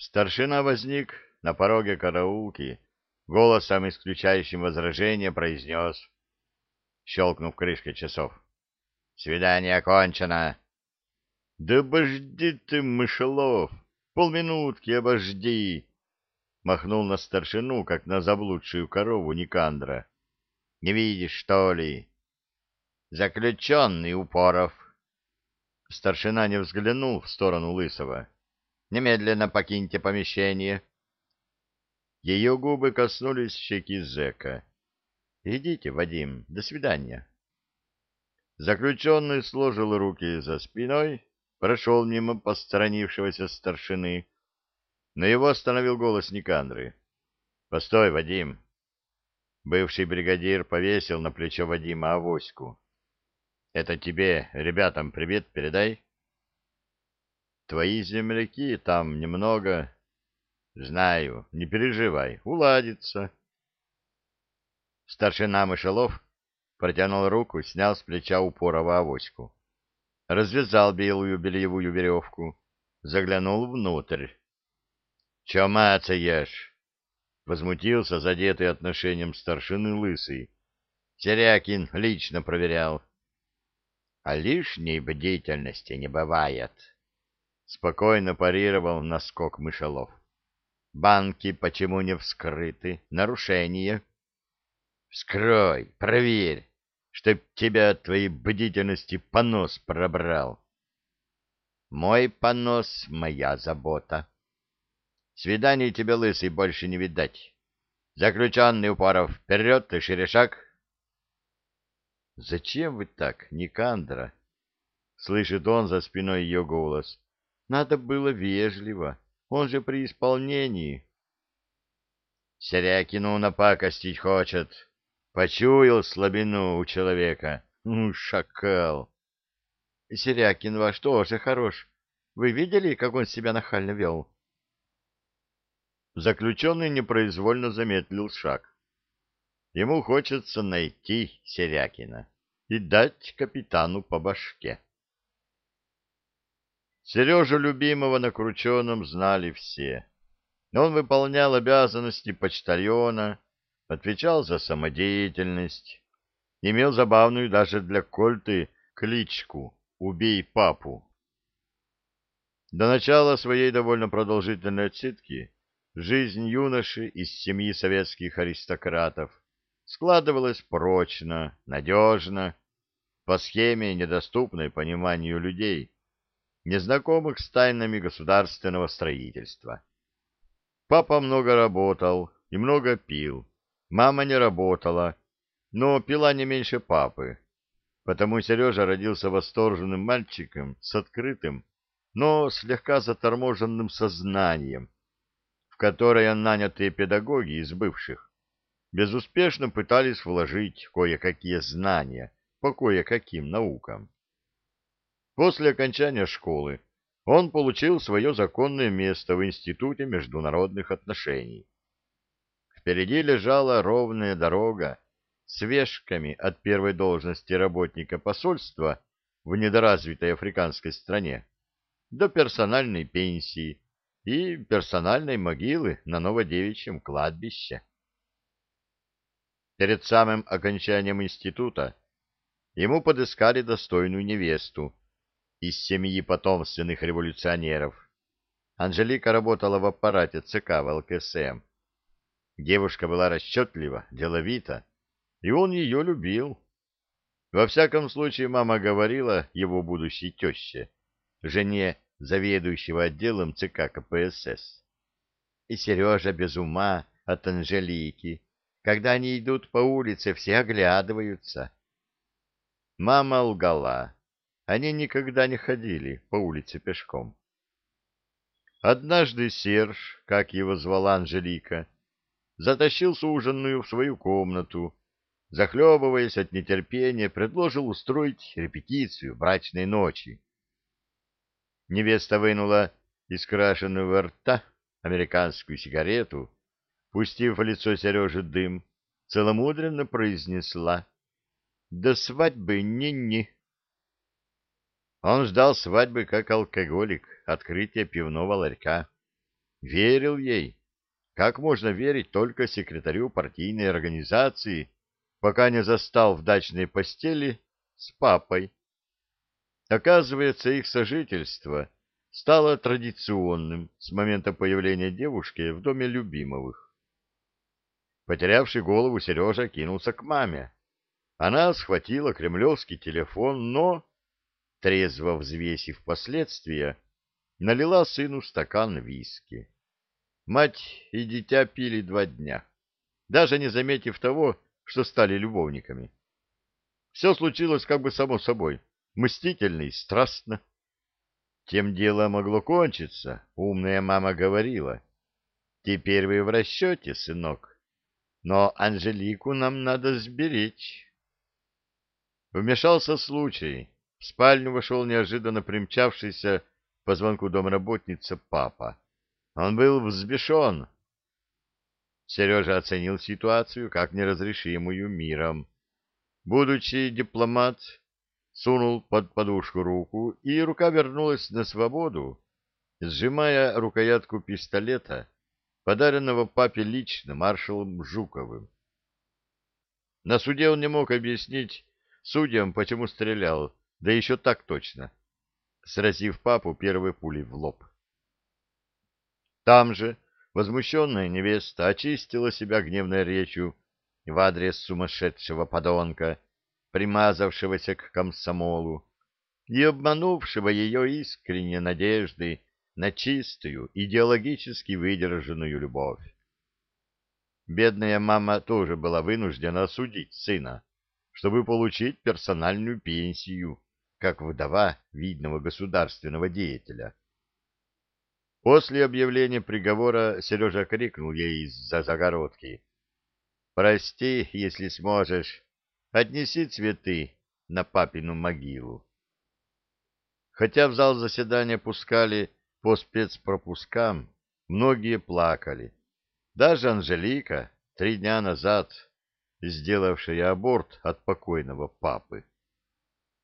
Старшина возник на пороге караулки, голосом, исключающим возражение, произнес, щелкнув крышкой часов. «Свидание окончено!» «Да обожди ты, мышелов! Полминутки обожди!» Махнул на старшину, как на заблудшую корову Никандра. «Не видишь, что ли?» «Заключенный Упоров!» Старшина не взглянул в сторону Лысого. «Немедленно покиньте помещение!» Ее губы коснулись щеки зэка. «Идите, Вадим, до свидания». Заключенный сложил руки за спиной, прошел мимо посторонившегося старшины, но его остановил голос Никандры. «Постой, Вадим!» Бывший бригадир повесил на плечо Вадима авоську. «Это тебе, ребятам, привет передай». «Твои земляки там немного...» Знаю, не переживай, уладится. Старшина Мышелов протянул руку, снял с плеча упорова авоську. Развязал белую бельевую веревку, заглянул внутрь. — Че мацаешь? — возмутился задетый отношением старшины лысый. Серякин лично проверял. — А лишней бдительности не бывает. Спокойно парировал наскок мышелов. Банки почему не вскрыты? Нарушение. Вскрой, проверь, чтоб тебя от твоей бдительности понос пробрал. Мой понос — моя забота. Свиданий тебе, лысый, больше не видать. Заключенный Упоров, вперед и шаг. Зачем вы так, Никандра? Слышит он за спиной ее голос. Надо было вежливо. Он же при исполнении. Серякину напакостить хочет. Почуял слабину у человека. Ну, шакал. Серякин ваш тоже хорош. Вы видели, как он себя нахально вел? Заключенный непроизвольно замедлил шаг. Ему хочется найти Серякина и дать капитану по башке. Сережу любимого на Крученом знали все. Он выполнял обязанности почтальона, отвечал за самодеятельность, имел забавную даже для Кольты кличку «Убей папу». До начала своей довольно продолжительной отсидки жизнь юноши из семьи советских аристократов складывалась прочно, надежно, по схеме, недоступной пониманию людей, незнакомых с тайнами государственного строительства. Папа много работал и много пил. Мама не работала, но пила не меньше папы. Потому Сережа родился восторженным мальчиком с открытым, но слегка заторможенным сознанием, в которое нанятые педагоги из бывших безуспешно пытались вложить кое-какие знания по кое-каким наукам. После окончания школы он получил свое законное место в Институте международных отношений. Впереди лежала ровная дорога с вешками от первой должности работника посольства в недоразвитой африканской стране до персональной пенсии и персональной могилы на Новодевичьем кладбище. Перед самым окончанием института ему подыскали достойную невесту, из семьи потомственных революционеров. Анжелика работала в аппарате ЦК в ЛКСМ. Девушка была расчетлива, деловита, и он ее любил. Во всяком случае, мама говорила его будущей теще, жене заведующего отделом ЦК КПСС. И Сережа без ума от Анжелики. Когда они идут по улице, все оглядываются. Мама лгала они никогда не ходили по улице пешком. Однажды Серж, как его звала Анжелика, затащил суженную в свою комнату, захлебываясь от нетерпения, предложил устроить репетицию брачной ночи. Невеста вынула из крашеного рта американскую сигарету, пустив в лицо Сережи дым, целомудренно произнесла «До свадьбы ни-ни». Он ждал свадьбы как алкоголик, открытия пивного ларька. верил ей. Как можно верить только секретарю партийной организации, пока не застал в дачной постели с папой? Оказывается, их сожительство стало традиционным с момента появления девушки в доме любимовых. Потерявший голову Сережа кинулся к маме. Она схватила кремлевский телефон, но, трезво взвесив последствия, налила сыну стакан виски. Мать и дитя пили два дня, даже не заметив того, что стали любовниками. Все случилось как бы само собой, мстительно и страстно. Тем дело могло кончиться, умная мама говорила. Теперь вы в расчете, сынок, но Анжелику нам надо сберечь. Вмешался случай. В спальню вошел неожиданно примчавшийся по звонку домработница папа. Он был взбешен. Сережа оценил ситуацию как неразрешимую миром. Будучи дипломат, сунул под подушку руку, и рука вернулась на свободу, сжимая рукоятку пистолета, подаренного папе лично маршалом Жуковым. На суде он не мог объяснить судьям, почему стрелял, да еще так точно, сразив папу первой пулей в лоб. Там же возмущенная невеста очистила себя гневной речью в адрес сумасшедшего подонка, примазавшегося к комсомолу и обманувшего ее искренние надежды на чистую, идеологически выдержанную любовь. Бедная мама тоже была вынуждена осудить сына, чтобы получить персональную пенсию, как вдова видного государственного деятеля. После объявления приговора Сережа крикнул ей из-за загородки. «Прости, если сможешь, отнеси цветы на папину могилу». Хотя в зал заседания пускали по спецпропускам, многие плакали. Даже Анжелика, три дня назад сделавшая аборт от покойного папы.